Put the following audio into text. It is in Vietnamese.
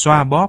xoa bóp.